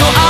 と